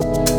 you